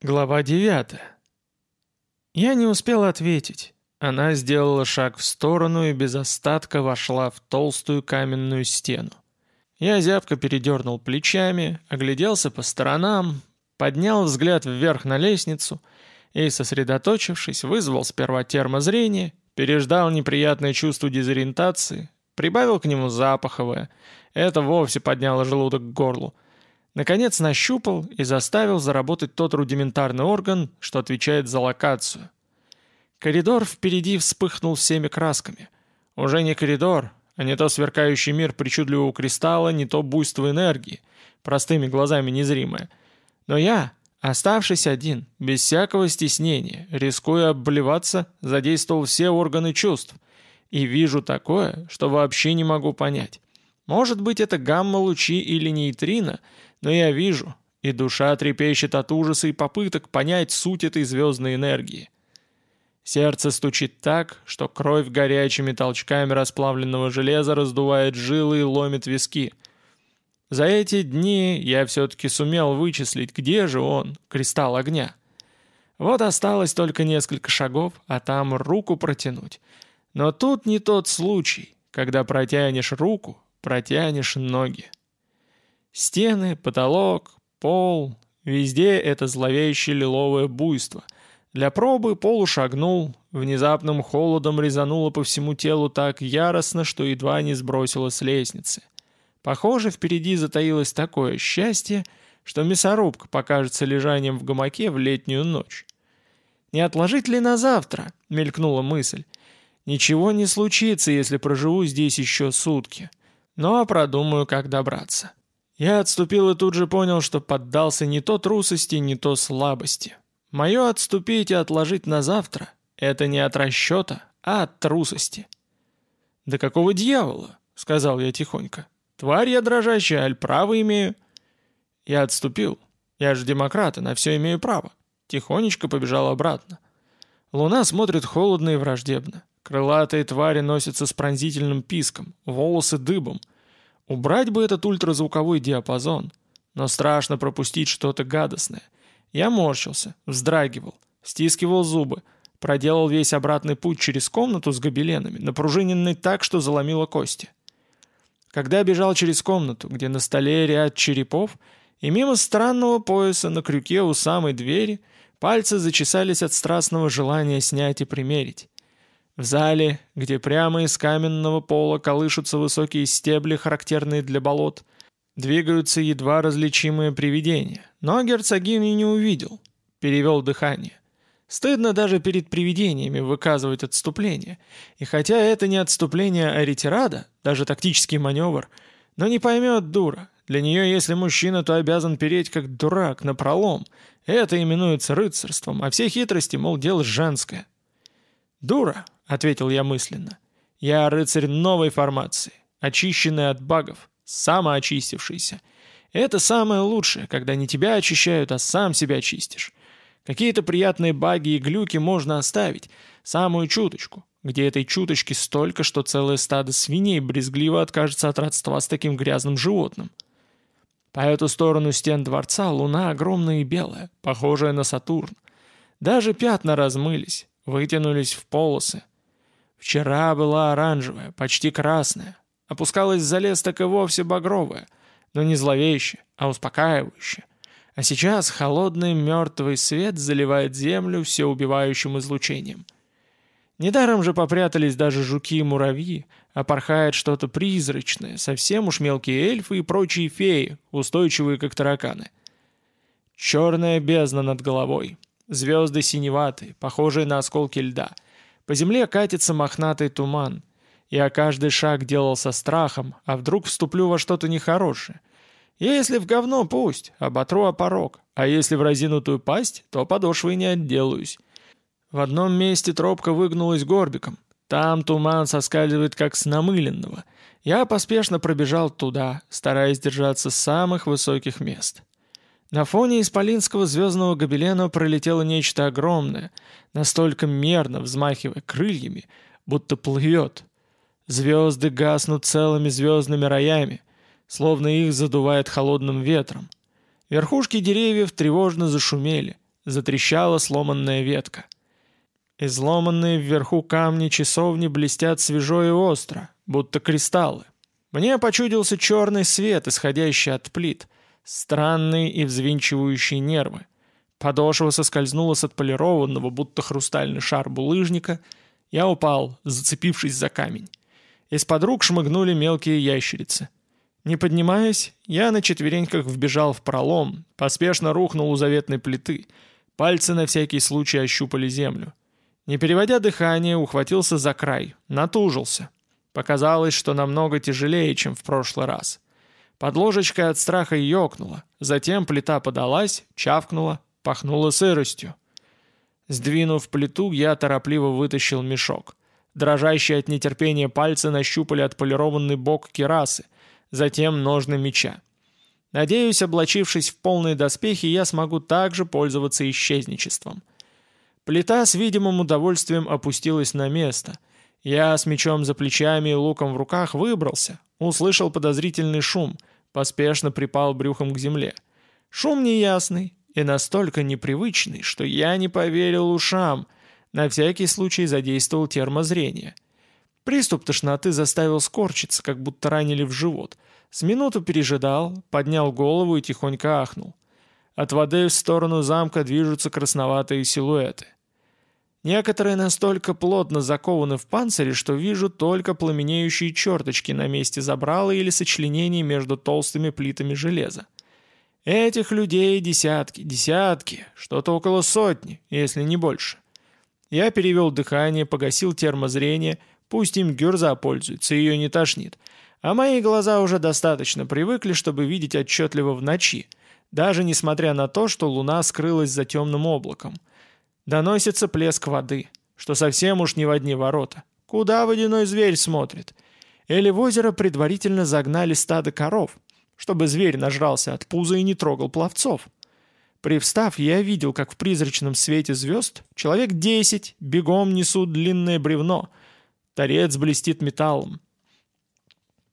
Глава 9 Я не успел ответить. Она сделала шаг в сторону и без остатка вошла в толстую каменную стену. Я зябко передернул плечами, огляделся по сторонам, поднял взгляд вверх на лестницу и, сосредоточившись, вызвал сперва термозрение, переждал неприятное чувство дезориентации, прибавил к нему запаховое. Это вовсе подняло желудок к горлу — Наконец нащупал и заставил заработать тот рудиментарный орган, что отвечает за локацию. Коридор впереди вспыхнул всеми красками. Уже не коридор, а не то сверкающий мир причудливого кристалла, не то буйство энергии, простыми глазами незримое. Но я, оставшись один, без всякого стеснения, рискуя обливаться, задействовал все органы чувств. И вижу такое, что вообще не могу понять. Может быть, это гамма-лучи или нейтрино — но я вижу, и душа трепещет от ужаса и попыток понять суть этой звездной энергии. Сердце стучит так, что кровь горячими толчками расплавленного железа раздувает жилы и ломит виски. За эти дни я все-таки сумел вычислить, где же он, кристалл огня. Вот осталось только несколько шагов, а там руку протянуть. Но тут не тот случай, когда протянешь руку, протянешь ноги. Стены, потолок, пол — везде это зловещее лиловое буйство. Для пробы Пол шагнул, внезапным холодом резануло по всему телу так яростно, что едва не сбросило с лестницы. Похоже, впереди затаилось такое счастье, что мясорубка покажется лежанием в гамаке в летнюю ночь. «Не отложить ли на завтра?» — мелькнула мысль. «Ничего не случится, если проживу здесь еще сутки. Но продумаю, как добраться». Я отступил и тут же понял, что поддался не то трусости, не то слабости. Мое отступить и отложить на завтра — это не от расчета, а от трусости. «Да какого дьявола?» — сказал я тихонько. «Тварь я дрожащая, аль право имею?» Я отступил. Я же демократ, и на все имею право. Тихонечко побежал обратно. Луна смотрит холодно и враждебно. Крылатые твари носятся с пронзительным писком, волосы дыбом — Убрать бы этот ультразвуковой диапазон, но страшно пропустить что-то гадостное. Я морщился, вздрагивал, стискивал зубы, проделал весь обратный путь через комнату с гобеленами, напружиненный так, что заломило кости. Когда бежал через комнату, где на столе ряд черепов, и мимо странного пояса на крюке у самой двери, пальцы зачесались от страстного желания снять и примерить. В зале, где прямо из каменного пола колышутся высокие стебли, характерные для болот, двигаются едва различимые привидения. Но герцогини не увидел. Перевел дыхание. Стыдно даже перед привидениями выказывать отступление. И хотя это не отступление, а ретирада, даже тактический маневр, но не поймет дура. Для нее, если мужчина, то обязан переть как дурак, на пролом. Это именуется рыцарством, а все хитрости, мол, дело женское. Дура, — ответил я мысленно. «Я рыцарь новой формации, очищенный от багов, самоочистившийся. Это самое лучшее, когда не тебя очищают, а сам себя очистишь. Какие-то приятные баги и глюки можно оставить, самую чуточку, где этой чуточки столько, что целое стадо свиней брезгливо откажется от родства с таким грязным животным. По эту сторону стен дворца луна огромная и белая, похожая на Сатурн. Даже пятна размылись, вытянулись в полосы, Вчера была оранжевая, почти красная. Опускалась за лес так и вовсе багровая, но не зловещая, а успокаивающая. А сейчас холодный мертвый свет заливает землю всеубивающим излучением. Недаром же попрятались даже жуки и муравьи, а порхает что-то призрачное, совсем уж мелкие эльфы и прочие феи, устойчивые как тараканы. Черная бездна над головой, звезды синеватые, похожие на осколки льда — по земле катится мохнатый туман. Я каждый шаг делал со страхом, а вдруг вступлю во что-то нехорошее. Если в говно пусть, оботру о порог, а если в разинутую пасть, то подошвой не отделаюсь. В одном месте тропка выгнулась горбиком. Там туман соскальзывает как с намыленного. Я поспешно пробежал туда, стараясь держаться самых высоких мест. На фоне исполинского звездного гобелена пролетело нечто огромное, настолько мерно взмахивая крыльями, будто плывет. Звезды гаснут целыми звездными роями, словно их задувает холодным ветром. Верхушки деревьев тревожно зашумели, затрещала сломанная ветка. Изломанные вверху камни часовни блестят свежо и остро, будто кристаллы. Мне почудился черный свет, исходящий от плит, странные и взвинчивающие нервы. Подошва соскользнула с отполированного, будто хрустальный шар булыжника. Я упал, зацепившись за камень. Из-под рук шмыгнули мелкие ящерицы. Не поднимаясь, я на четвереньках вбежал в пролом, поспешно рухнул у заветной плиты. Пальцы на всякий случай ощупали землю. Не переводя дыхание, ухватился за край, натужился. Показалось, что намного тяжелее, чем в прошлый раз. Под ложечкой от страха ёкнула, затем плита подалась, чавкнула, пахнула сыростью. Сдвинув плиту, я торопливо вытащил мешок. Дрожащие от нетерпения пальцы нащупали отполированный бок кирасы, затем ножны меча. Надеюсь, облачившись в полные доспехи, я смогу также пользоваться исчезничеством. Плита с видимым удовольствием опустилась на место. Я с мечом за плечами и луком в руках выбрался, услышал подозрительный шум, поспешно припал брюхом к земле. Шум неясный и настолько непривычный, что я не поверил ушам, на всякий случай задействовал термозрение. Приступ тошноты заставил скорчиться, как будто ранили в живот. С минуту пережидал, поднял голову и тихонько ахнул. От воды в сторону замка движутся красноватые силуэты. Некоторые настолько плотно закованы в панцире, что вижу только пламенеющие черточки на месте забрала или сочленений между толстыми плитами железа. Этих людей десятки, десятки, что-то около сотни, если не больше. Я перевел дыхание, погасил термозрение, пусть им Гюрза пользуется, ее не тошнит. А мои глаза уже достаточно привыкли, чтобы видеть отчетливо в ночи, даже несмотря на то, что луна скрылась за темным облаком — Доносится плеск воды, что совсем уж не в одни ворота. Куда водяной зверь смотрит? Или в озеро предварительно загнали стадо коров, чтобы зверь нажрался от пуза и не трогал пловцов. Привстав, я видел, как в призрачном свете звезд человек десять бегом несут длинное бревно. Торец блестит металлом.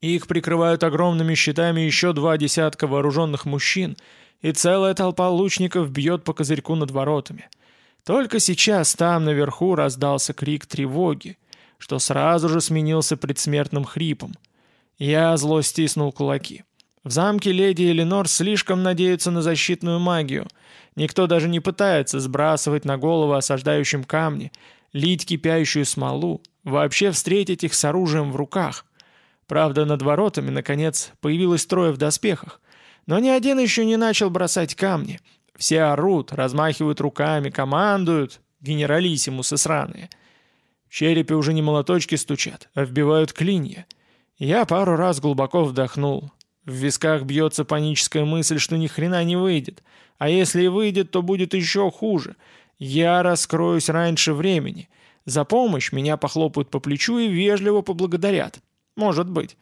Их прикрывают огромными щитами еще два десятка вооруженных мужчин, и целая толпа лучников бьет по козырьку над воротами — только сейчас там наверху раздался крик тревоги, что сразу же сменился предсмертным хрипом. Я зло стиснул кулаки. В замке леди Эленор слишком надеются на защитную магию. Никто даже не пытается сбрасывать на голову осаждающим камни, лить кипящую смолу, вообще встретить их с оружием в руках. Правда, над воротами, наконец, появилось трое в доспехах. Но ни один еще не начал бросать камни, все орут, размахивают руками, командуют, генералиссимусы сраные. В черепе уже не молоточки стучат, а вбивают клинья. Я пару раз глубоко вдохнул. В висках бьется паническая мысль, что ни хрена не выйдет. А если и выйдет, то будет еще хуже. Я раскроюсь раньше времени. За помощь меня похлопают по плечу и вежливо поблагодарят. Может быть.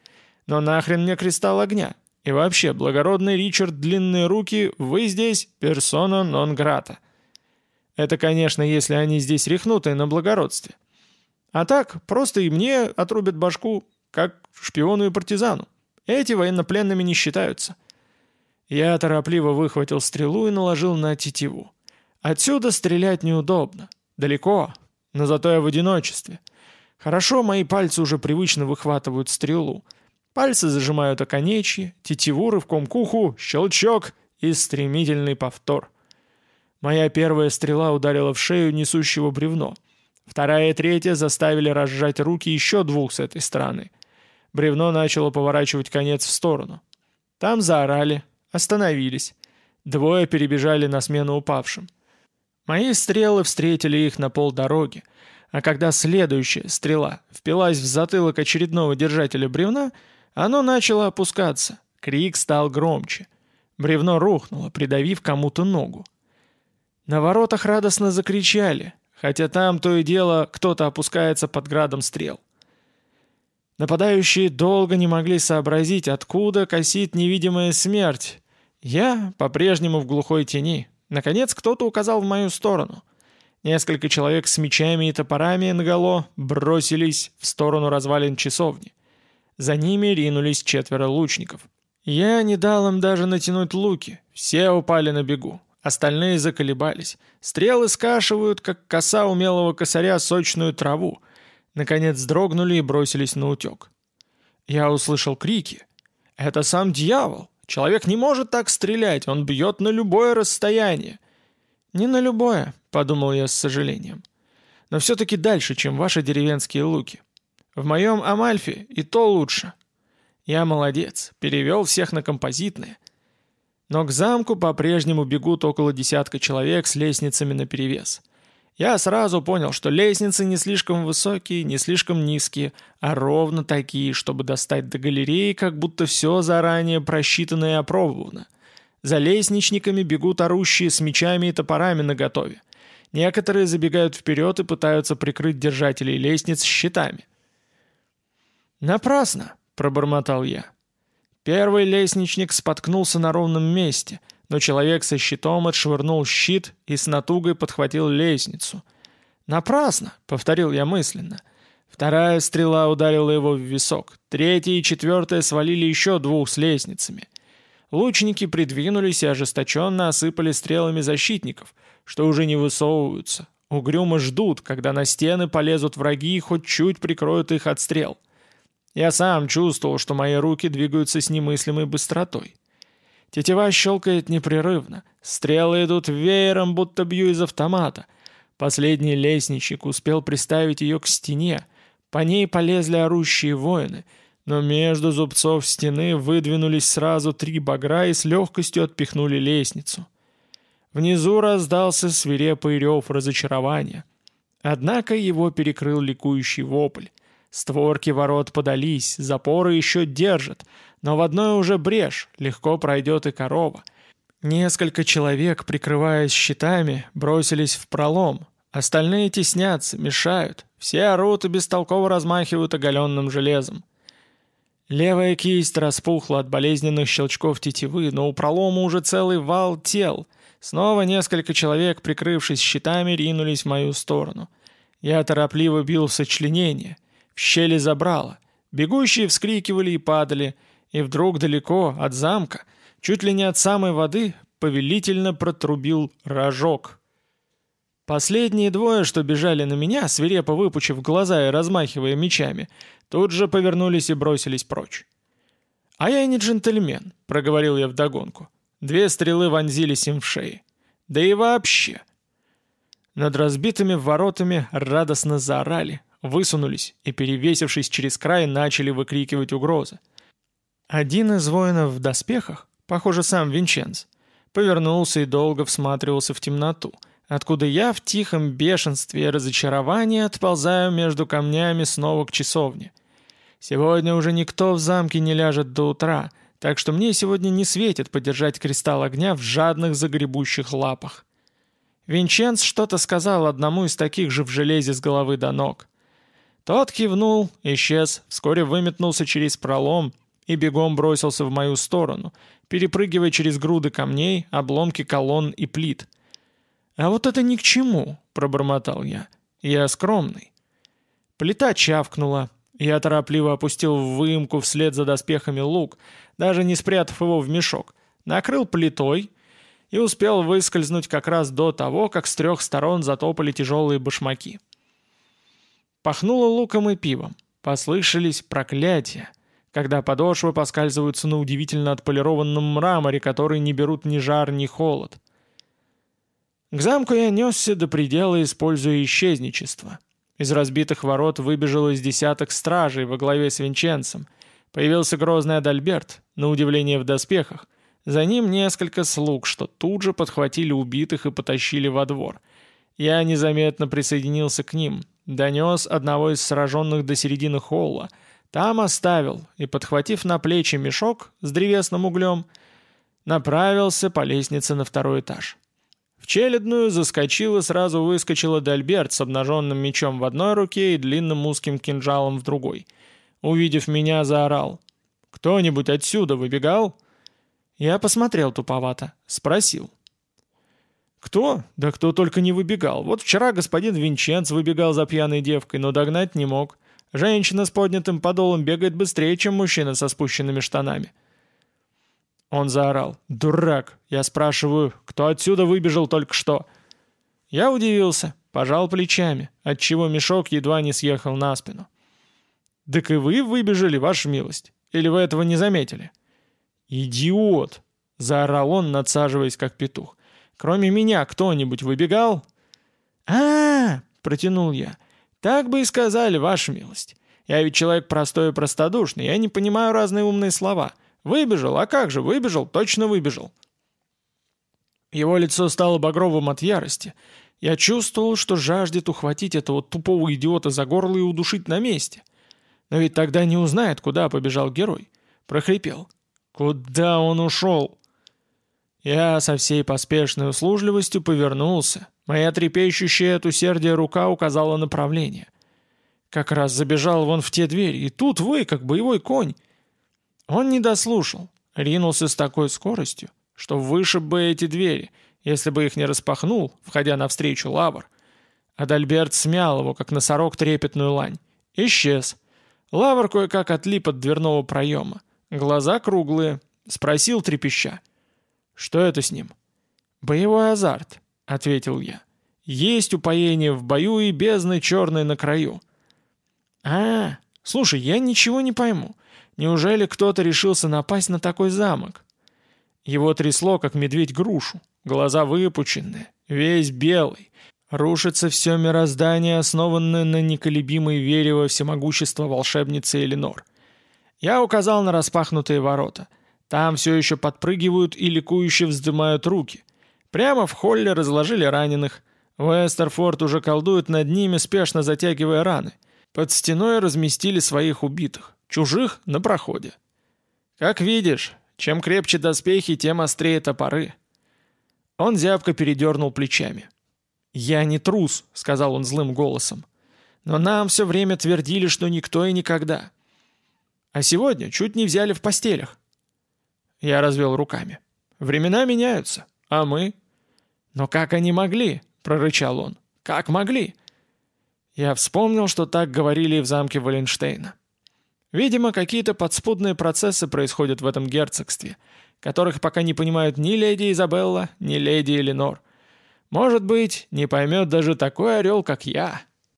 Но нахрен мне кристалл огня? И вообще, благородный Ричард Длинные Руки, вы здесь персона нон грата. Это, конечно, если они здесь рехнутые на благородстве. А так, просто и мне отрубят башку, как шпиону и партизану. Эти военнопленными не считаются. Я торопливо выхватил стрелу и наложил на тетиву. Отсюда стрелять неудобно. Далеко, но зато я в одиночестве. Хорошо, мои пальцы уже привычно выхватывают стрелу — Пальцы зажимают оконечье, тетиву рывком к уху, щелчок и стремительный повтор. Моя первая стрела ударила в шею несущего бревно. Вторая и третья заставили разжать руки еще двух с этой стороны. Бревно начало поворачивать конец в сторону. Там заорали, остановились. Двое перебежали на смену упавшим. Мои стрелы встретили их на полдороги, а когда следующая стрела впилась в затылок очередного держателя бревна, оно начало опускаться. Крик стал громче. Бревно рухнуло, придавив кому-то ногу. На воротах радостно закричали, хотя там то и дело кто-то опускается под градом стрел. Нападающие долго не могли сообразить, откуда косит невидимая смерть. Я по-прежнему в глухой тени. Наконец кто-то указал в мою сторону. Несколько человек с мечами и топорами наголо бросились в сторону развалин часовни. За ними ринулись четверо лучников. Я не дал им даже натянуть луки, все упали на бегу. Остальные заколебались. Стрелы скашивают, как коса умелого косаря, сочную траву. Наконец дрогнули и бросились на утек. Я услышал крики. «Это сам дьявол! Человек не может так стрелять, он бьет на любое расстояние!» «Не на любое», — подумал я с сожалением. «Но все-таки дальше, чем ваши деревенские луки. В моем Амальфе и то лучше. Я молодец, перевел всех на композитные. Но к замку по-прежнему бегут около десятка человек с лестницами наперевес. Я сразу понял, что лестницы не слишком высокие, не слишком низкие, а ровно такие, чтобы достать до галереи, как будто все заранее просчитано и опробовано. За лестничниками бегут орущие с мечами и топорами наготове. Некоторые забегают вперед и пытаются прикрыть держателей лестниц щитами. «Напрасно!» пробормотал я. Первый лестничник споткнулся на ровном месте, но человек со щитом отшвырнул щит и с натугой подхватил лестницу. «Напрасно!» — повторил я мысленно. Вторая стрела ударила его в висок, третья и четвертая свалили еще двух с лестницами. Лучники придвинулись и ожесточенно осыпали стрелами защитников, что уже не высовываются. Угрюмо ждут, когда на стены полезут враги и хоть чуть прикроют их от стрел. Я сам чувствовал, что мои руки двигаются с немыслимой быстротой. Тетива щелкает непрерывно, стрелы идут веером, будто бью из автомата. Последний лестничек успел приставить ее к стене, по ней полезли орущие воины, но между зубцов стены выдвинулись сразу три багра и с легкостью отпихнули лестницу. Внизу раздался свирепый рев разочарования. Однако его перекрыл ликующий вопль. Створки ворот подались, запоры еще держат, но в одной уже брешь, легко пройдет и корова. Несколько человек, прикрываясь щитами, бросились в пролом. Остальные теснятся, мешают. Все орут и бестолково размахивают оголенным железом. Левая кисть распухла от болезненных щелчков тетивы, но у пролома уже целый вал тел. Снова несколько человек, прикрывшись щитами, ринулись в мою сторону. Я торопливо бил в сочленение — щели забрало. Бегущие вскрикивали и падали, и вдруг далеко от замка, чуть ли не от самой воды, повелительно протрубил рожок. Последние двое, что бежали на меня, свирепо выпучив глаза и размахивая мечами, тут же повернулись и бросились прочь. «А я не джентльмен», — проговорил я вдогонку. Две стрелы вонзились им в шеи. «Да и вообще!» Над разбитыми воротами радостно заорали, высунулись и, перевесившись через край, начали выкрикивать угрозы. Один из воинов в доспехах, похоже, сам Винченц, повернулся и долго всматривался в темноту, откуда я в тихом бешенстве и разочаровании отползаю между камнями снова к часовне. Сегодня уже никто в замке не ляжет до утра, так что мне сегодня не светит подержать кристалл огня в жадных загребущих лапах. Винченц что-то сказал одному из таких же в железе с головы до ног. Тот кивнул, исчез, вскоре выметнулся через пролом и бегом бросился в мою сторону, перепрыгивая через груды камней, обломки колонн и плит. «А вот это ни к чему», — пробормотал я. «Я скромный». Плита чавкнула. Я торопливо опустил в выемку вслед за доспехами лук, даже не спрятав его в мешок, накрыл плитой и успел выскользнуть как раз до того, как с трех сторон затопали тяжелые башмаки. Пахнуло луком и пивом. Послышались проклятия, когда подошвы поскальзываются на удивительно отполированном мраморе, который не берут ни жар, ни холод. К замку я несся до предела, используя исчезничество. Из разбитых ворот выбежал из десяток стражей во главе с Винченцем. Появился грозный Адальберт, на удивление в доспехах. За ним несколько слуг, что тут же подхватили убитых и потащили во двор. Я незаметно присоединился к ним, Донес одного из сраженных до середины холла. Там оставил и, подхватив на плечи мешок с древесным углем, направился по лестнице на второй этаж. В челядную заскочил и сразу выскочила Дальберт с обнаженным мечом в одной руке и длинным узким кинжалом в другой. Увидев меня, заорал. «Кто-нибудь отсюда выбегал?» Я посмотрел туповато, спросил. «Кто? Да кто только не выбегал. Вот вчера господин Винченц выбегал за пьяной девкой, но догнать не мог. Женщина с поднятым подолом бегает быстрее, чем мужчина со спущенными штанами». Он заорал. «Дурак! Я спрашиваю, кто отсюда выбежал только что?» Я удивился, пожал плечами, отчего мешок едва не съехал на спину. «Так и вы выбежали, ваша милость? Или вы этого не заметили?» «Идиот!» — заорал он, надсаживаясь как петух. «Кроме меня кто-нибудь выбегал?» а, протянул я. «Так бы и сказали, ваша милость. Я ведь человек простой и простодушный, я не понимаю разные умные слова. Выбежал, а как же, выбежал, точно выбежал». Его лицо стало багровым от ярости. Я чувствовал, что жаждет ухватить этого тупого идиота за горло и удушить на месте. Но ведь тогда не узнает, куда побежал герой. Прохрипел. «Куда он ушел?» Я со всей поспешной услужливостью повернулся. Моя трепещущая от усердия рука указала направление. Как раз забежал вон в те двери, и тут вы, как боевой конь. Он не дослушал, ринулся с такой скоростью, что вышиб бы эти двери, если бы их не распахнул, входя навстречу лавр. Адальберт смял его, как носорог трепетную лань. Исчез. Лавр кое-как отлип от дверного проема. Глаза круглые. Спросил трепеща. «Что это с ним?» «Боевой азарт», — ответил я. «Есть упоение в бою и бездны черной на краю». «А, слушай, я ничего не пойму. Неужели кто-то решился напасть на такой замок?» Его трясло, как медведь грушу, глаза выпученные, весь белый. Рушится все мироздание, основанное на неколебимой вере во всемогущество волшебницы Эленор. Я указал на распахнутые ворота — там все еще подпрыгивают и ликующе вздымают руки. Прямо в холле разложили раненых. Вестерфорд уже колдует над ними, спешно затягивая раны. Под стеной разместили своих убитых, чужих на проходе. Как видишь, чем крепче доспехи, тем острее топоры. Он зябко передернул плечами. «Я не трус», — сказал он злым голосом. «Но нам все время твердили, что никто и никогда. А сегодня чуть не взяли в постелях. Я развел руками. «Времена меняются, а мы?» «Но как они могли?» — прорычал он. «Как могли?» Я вспомнил, что так говорили и в замке Валенштейна. Видимо, какие-то подспудные процессы происходят в этом герцогстве, которых пока не понимают ни леди Изабелла, ни леди Эленор. Может быть, не поймет даже такой орел, как я».